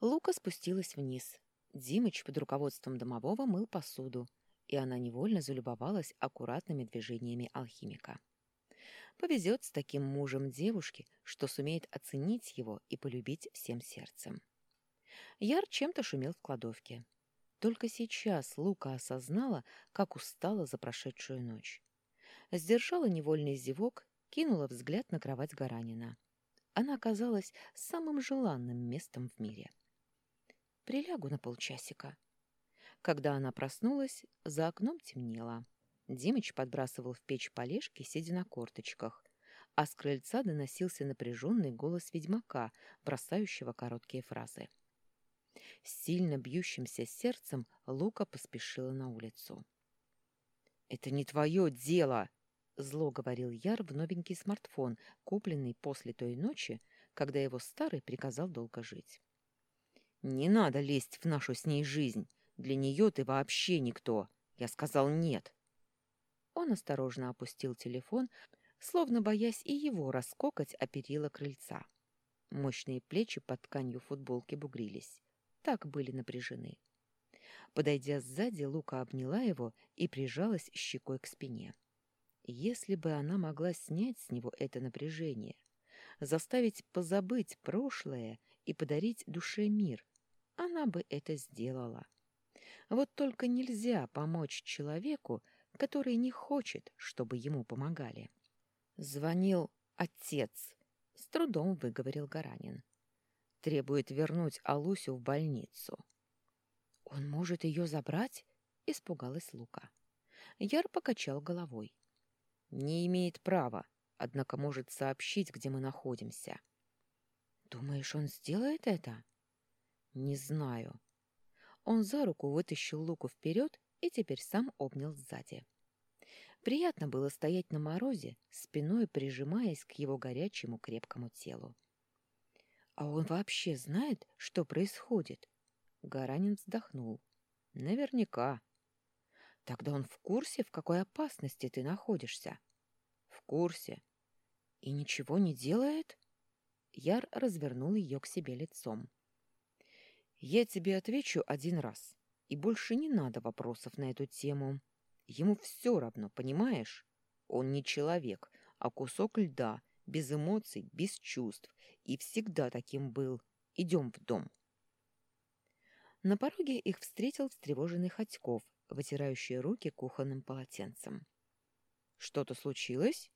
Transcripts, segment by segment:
Лука спустилась вниз. Димыч под руководством домового мыл посуду, и она невольно залюбовалась аккуратными движениями алхимика. Повезет с таким мужем девушке, что сумеет оценить его и полюбить всем сердцем. Яр чем-то шумел в кладовке. Только сейчас Лука осознала, как устала за прошедшую ночь. Сдержала невольный зевок, кинула взгляд на кровать Гаранина. Она оказалась самым желанным местом в мире. Прилягу на полчасика. Когда она проснулась, за окном темнело. Димыч подбрасывал в печь полежки, сидя на корточках, а с крыльца доносился напряженный голос ведьмака, бросающего короткие фразы. С сильно бьющимся сердцем Лука поспешила на улицу. «Это не твое дело!» — зло говорил Яр в новенький смартфон, купленный после той ночи, когда его старый приказал долго жить. «Не надо лезть в нашу с ней жизнь. Для нее ты вообще никто. Я сказал нет». Он осторожно опустил телефон, словно боясь и его раскокать о перила крыльца. Мощные плечи под тканью футболки бугрились. Так были напряжены. Подойдя сзади, Лука обняла его и прижалась щекой к спине. Если бы она могла снять с него это напряжение, заставить позабыть прошлое и подарить душе мир, она бы это сделала. Вот только нельзя помочь человеку, который не хочет, чтобы ему помогали. Звонил отец, с трудом выговорил Гаранин. Требует вернуть Алусю в больницу. Он может ее забрать? Испугалась Лука. Яр покачал головой. Не имеет права, однако может сообщить, где мы находимся. Думаешь, он сделает это? Не знаю. Он за руку вытащил Луку вперед и теперь сам обнял сзади. Приятно было стоять на морозе, спиной прижимаясь к его горячему крепкому телу. «А он вообще знает, что происходит?» Гаранин вздохнул. «Наверняка». «Тогда он в курсе, в какой опасности ты находишься?» «В курсе». «И ничего не делает?» Яр развернул ее к себе лицом. «Я тебе отвечу один раз, и больше не надо вопросов на эту тему. Ему все равно, понимаешь? Он не человек, а кусок льда, без эмоций, без чувств, и всегда таким был. Идем в дом. На пороге их встретил встревоженный Ходьков, вытирающий руки кухонным полотенцем. «Что-то случилось?»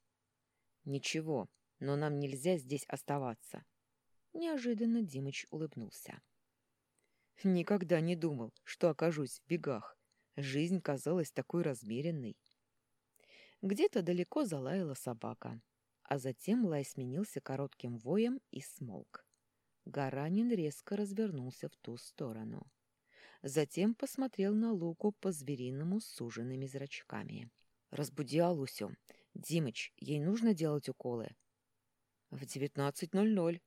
«Ничего, но нам нельзя здесь оставаться». Неожиданно Димыч улыбнулся. «Никогда не думал, что окажусь в бегах. Жизнь казалась такой размеренной. Где-то далеко залаяла собака, а затем лай сменился коротким воем и смолк. Гаранин резко развернулся в ту сторону. Затем посмотрел на Луку по-звериному с суженными зрачками. «Разбуди Алусю. Димыч, ей нужно делать уколы?» «В девятнадцать ноль ноль».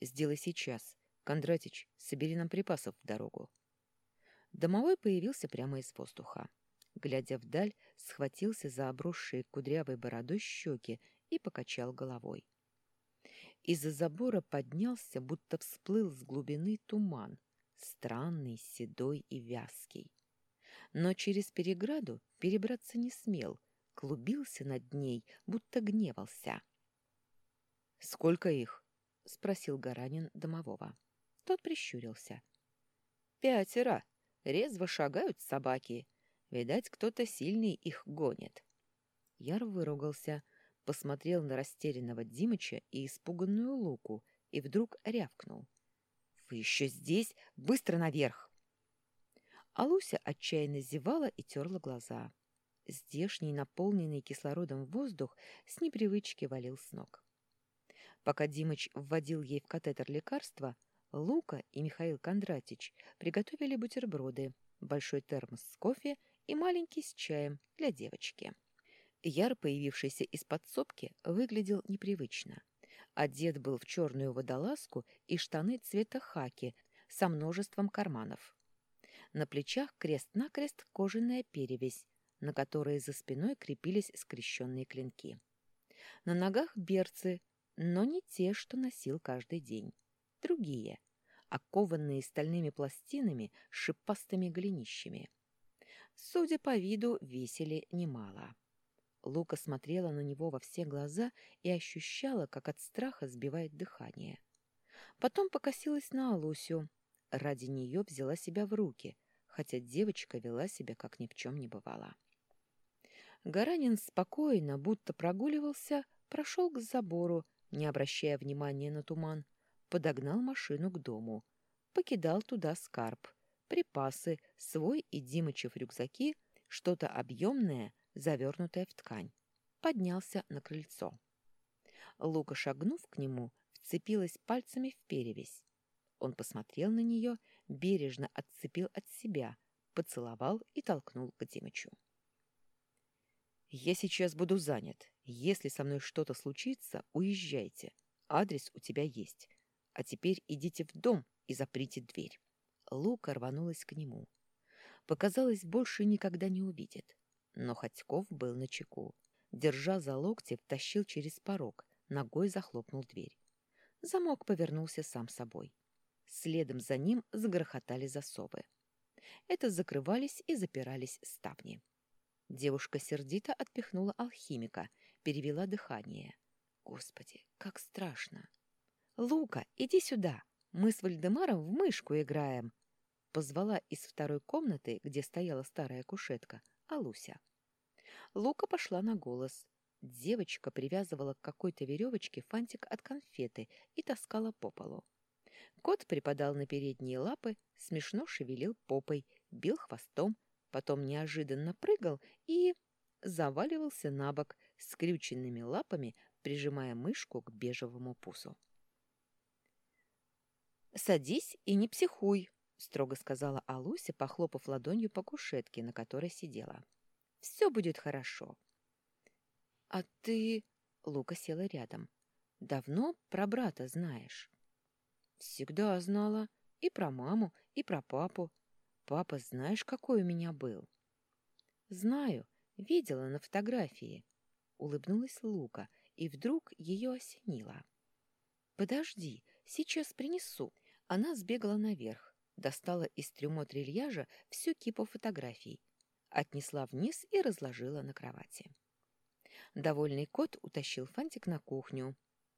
«Сделай сейчас. Кондратич, собери нам припасов в дорогу». Домовой появился прямо из воздуха. Глядя вдаль, схватился за обросшие кудрявой бородой щеки и покачал головой. Из-за забора поднялся, будто всплыл с глубины туман, странный, седой и вязкий. Но через переграду перебраться не смел, клубился над ней, будто гневался. «Сколько их?» — спросил Гаранин домового. Тот прищурился. «Пятеро!» Резво шагают собаки. Видать, кто-то сильный их гонит. Яр выругался, посмотрел на растерянного Димыча и испуганную Луку и вдруг рявкнул. «Вы еще здесь? Быстро наверх!» А Луся отчаянно зевала и терла глаза. Здешний, наполненный кислородом воздух, с непривычки валил с ног. Пока Димыч вводил ей в катетер лекарства, Лука и Михаил Кондратич приготовили бутерброды, большой термос с кофе и маленький с чаем для девочки. Яр, появившийся из подсобки, выглядел непривычно. Одет был в черную водолазку и штаны цвета хаки со множеством карманов. На плечах крест-накрест кожаная перевязь, на которой за спиной крепились скрещенные клинки. На ногах берцы, но не те, что носил каждый день другие, окованные стальными пластинами с шипастыми голенищами. Судя по виду, весили немало. Лука смотрела на него во все глаза и ощущала, как от страха сбивает дыхание. Потом покосилась на Алусю. Ради нее взяла себя в руки, хотя девочка вела себя, как ни в чем не бывало. Гаранин спокойно, будто прогуливался, прошел к забору, не обращая внимания на туман, подогнал машину к дому, покидал туда скарб, припасы, свой и Димычев рюкзаки, что-то объемное, завернутое в ткань. Поднялся на крыльцо. Лука, шагнув к нему, вцепилась пальцами в перевязь. Он посмотрел на нее, бережно отцепил от себя, поцеловал и толкнул к Димычу. «Я сейчас буду занят. Если со мной что-то случится, уезжайте. Адрес у тебя есть. А теперь идите в дом и заприте дверь». Лука рванулась к нему. Показалось, больше никогда не увидит. Но Ходьков был на чеку. Держа за локти, втащил через порог, ногой захлопнул дверь. Замок повернулся сам собой. Следом за ним загрохотали засовы. Это закрывались и запирались ставни. Девушка сердито отпихнула алхимика, перевела дыхание. Господи, как страшно! «Лука, иди сюда! Мы с Вальдемаром в мышку играем!» Позвала из второй комнаты, где стояла старая кушетка, Алуся. Лука пошла на голос. Девочка привязывала к какой-то веревочке фантик от конфеты и таскала по полу. Кот припадал на передние лапы, смешно шевелил попой, бил хвостом, потом неожиданно прыгал и заваливался на бок, скрюченными лапами прижимая мышку к бежевому пусу. «Садись и не психуй», строго сказала Алуся, похлопав ладонью по кушетке, на которой сидела. Все будет хорошо. А ты... Лука села рядом. Давно про брата знаешь? Всегда знала. И про маму, и про папу. Папа знаешь, какой у меня был? Знаю. Видела на фотографии. Улыбнулась Лука, и вдруг ее осенило. Подожди, сейчас принесу. Она сбегала наверх, достала из трюмо трильяжа всю кипу фотографий, отнесла вниз и разложила на кровати. Довольный кот утащил фантик на кухню.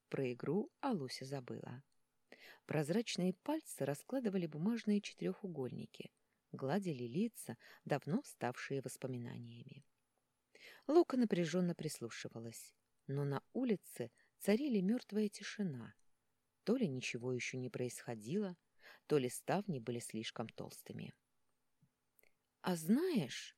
Про игру Алуся забыла. Прозрачные пальцы раскладывали бумажные четырехугольники, гладили лица, давно ставшие воспоминаниями. Лука напряженно прислушивалась, но на улице царили мертвая тишина. То ли ничего еще не происходило, то ли ставни были слишком толстыми. «А знаешь...»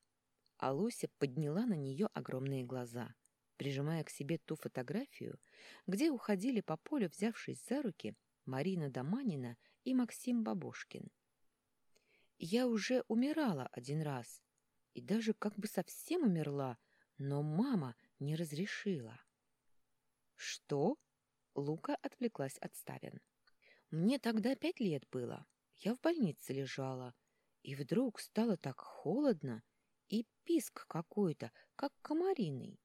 Алуся подняла на нее огромные глаза, прижимая к себе ту фотографию, где уходили по полю, взявшись за руки, Марина Доманина и Максим Бабошкин. «Я уже умирала один раз, и даже как бы совсем умерла, но мама не разрешила». «Что?» Лука отвлеклась от Ставин. Мне тогда пять лет было. Я в больнице лежала. И вдруг стало так холодно, и писк какой-то, как комариный.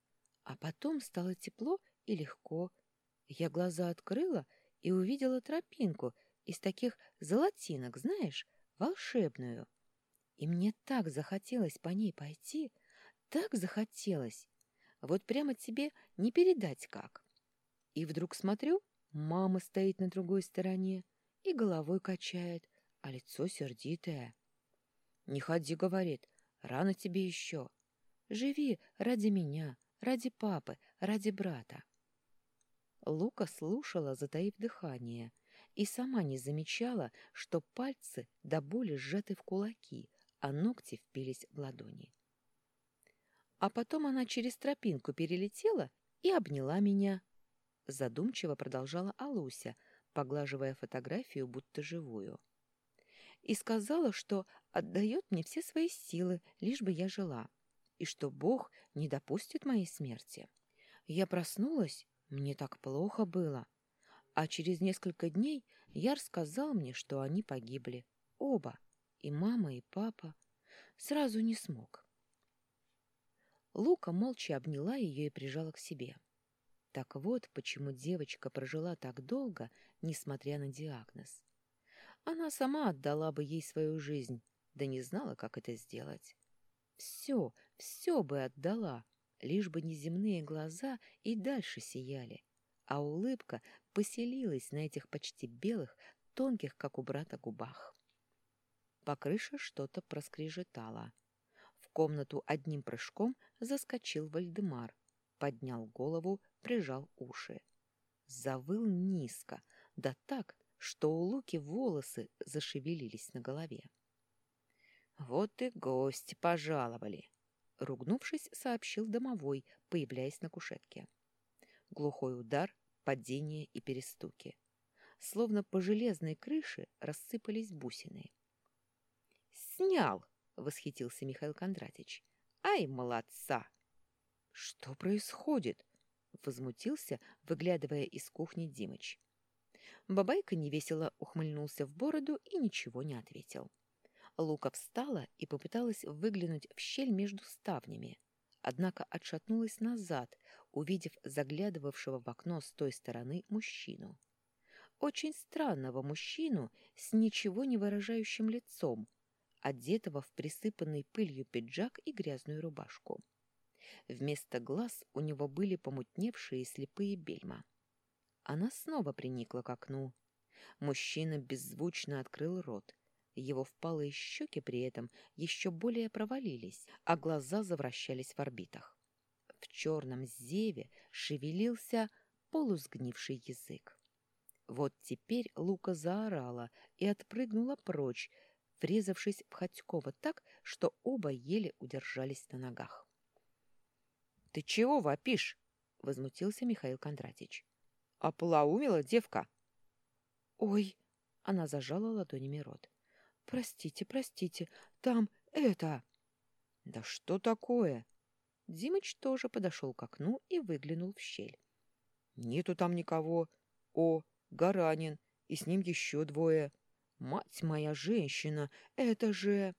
А потом стало тепло и легко. Я глаза открыла и увидела тропинку из таких золотинок, знаешь, волшебную. И мне так захотелось по ней пойти, так захотелось. Вот прямо тебе не передать как. И вдруг смотрю, Мама стоит на другой стороне и головой качает, а лицо сердитое. «Не ходи», — говорит, — «рано тебе еще. Живи ради меня, ради папы, ради брата». Лука слушала, затаив дыхание, и сама не замечала, что пальцы до боли сжаты в кулаки, а ногти впились в ладони. А потом она через тропинку перелетела и обняла меня, задумчиво продолжала Алуся, поглаживая фотографию, будто живую. И сказала, что отдает мне все свои силы, лишь бы я жила, и что Бог не допустит моей смерти. Я проснулась, мне так плохо было, а через несколько дней Яр сказал мне, что они погибли, оба, и мама, и папа. Сразу не смог. Лука молча обняла ее и прижала к себе. — так вот, почему девочка прожила так долго, несмотря на диагноз. Она сама отдала бы ей свою жизнь, да не знала, как это сделать. Все, все бы отдала, лишь бы неземные глаза и дальше сияли, а улыбка поселилась на этих почти белых, тонких, как у брата, губах. По крыше что-то проскрежетало. В комнату одним прыжком заскочил Вальдемар, поднял голову, прижал уши. Завыл низко, да так, что у Луки волосы зашевелились на голове. «Вот и гости пожаловали!» — ругнувшись, сообщил домовой, появляясь на кушетке. Глухой удар, падение и перестуки. Словно по железной крыше рассыпались бусины. «Снял!» — восхитился Михаил Кондратич. «Ай, молодца!» «Что происходит?» — возмутился, выглядывая из кухни Димыч. Бабайка невесело ухмыльнулся в бороду и ничего не ответил. Лука встала и попыталась выглянуть в щель между ставнями, однако отшатнулась назад, увидев заглядывавшего в окно с той стороны мужчину. Очень странного мужчину с ничего не выражающим лицом, одетого в присыпанный пылью пиджак и грязную рубашку. Вместо глаз у него были помутневшие слепые бельма. Она снова приникла к окну. Мужчина беззвучно открыл рот. Его впалые щеки при этом еще более провалились, а глаза завращались в орбитах. В черном зеве шевелился полусгнивший язык. Вот теперь Лука заорала и отпрыгнула прочь, врезавшись в Ходькова так, что оба еле удержались на ногах. — Ты чего вопишь? — возмутился Михаил Кондратич. — Ополоумела девка? — Ой! — она зажала ладонями рот. — Простите, простите, там это... — Да что такое? Димыч тоже подошел к окну и выглянул в щель. — Нету там никого. О, Гаранин, и с ним еще двое. Мать моя женщина, это же...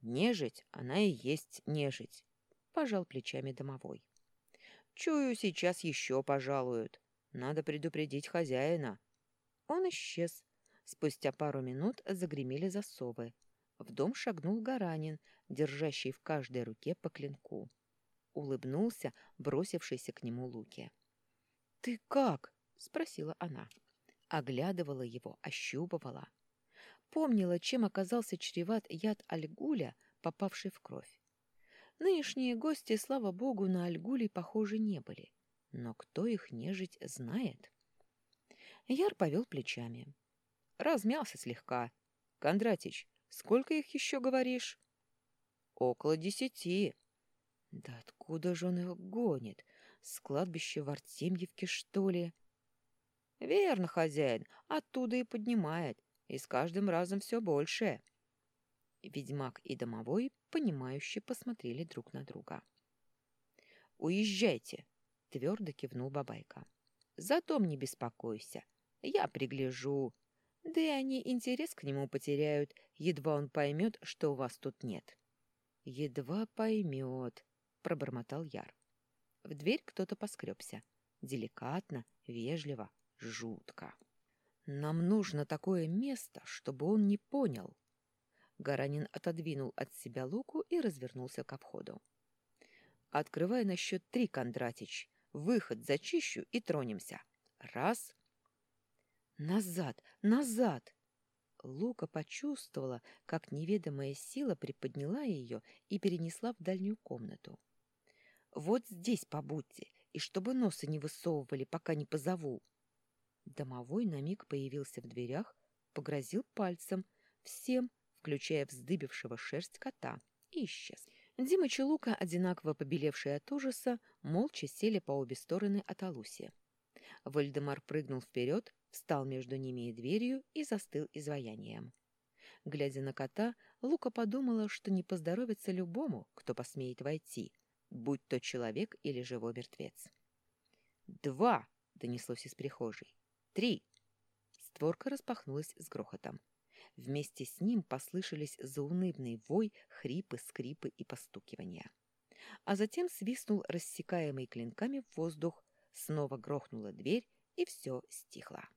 Нежить, она и есть нежить. — пожал плечами домовой. «Чую, сейчас еще пожалуют. Надо предупредить хозяина». Он исчез. Спустя пару минут загремели засовы. В дом шагнул Гаранин, держащий в каждой руке по клинку. Улыбнулся, бросившийся к нему Луки. «Ты как?» — спросила она. Оглядывала его, ощупывала. Помнила, чем оказался чреват яд Альгуля, попавший в кровь. Нынешние гости, слава богу, на Альгуле похожи не были. Но кто их нежить знает? Яр повел плечами. Размялся слегка. «Кондратич, сколько их еще говоришь?» «Около десяти». «Да откуда же он их гонит? С кладбища в Артемьевке, что ли?» «Верно, хозяин, оттуда и поднимает, и с каждым разом все больше». Ведьмак и домовой, понимающе посмотрели друг на друга. «Уезжайте!» — твердо кивнул Бабайка. «За дом не беспокойся, я пригляжу. Да и они интерес к нему потеряют, едва он поймет, что у вас тут нет». «Едва поймет», — пробормотал Яр. В дверь кто-то поскребся. Деликатно, вежливо, жутко. «Нам нужно такое место, чтобы он не понял», Гаранин отодвинул от себя луку и развернулся к входу. «Открывай на счет три, Кондратич. Выход зачищу и тронемся. Раз...» «Назад! Назад!» Лука почувствовала, как неведомая сила приподняла ее и перенесла в дальнюю комнату. «Вот здесь побудьте, и чтобы носы не высовывали, пока не позову». Домовой на миг появился в дверях, погрозил пальцем всем, включая вздыбившего шерсть кота, и исчез. Димыч и Лука, одинаково побелевшие от ужаса, молча сели по обе стороны от Алуси. Вальдемар прыгнул вперед, встал между ними и дверью и застыл изваянием. Глядя на кота, Лука подумала, что не поздоровится любому, кто посмеет войти, будь то человек или живой мертвец. «Два!» — донеслось из прихожей. «Три!» Створка распахнулась с грохотом. Вместе с ним послышались заунывный вой, хрипы, скрипы и постукивания. А затем свистнул рассекаемый клинками в воздух, снова грохнула дверь, и все стихло.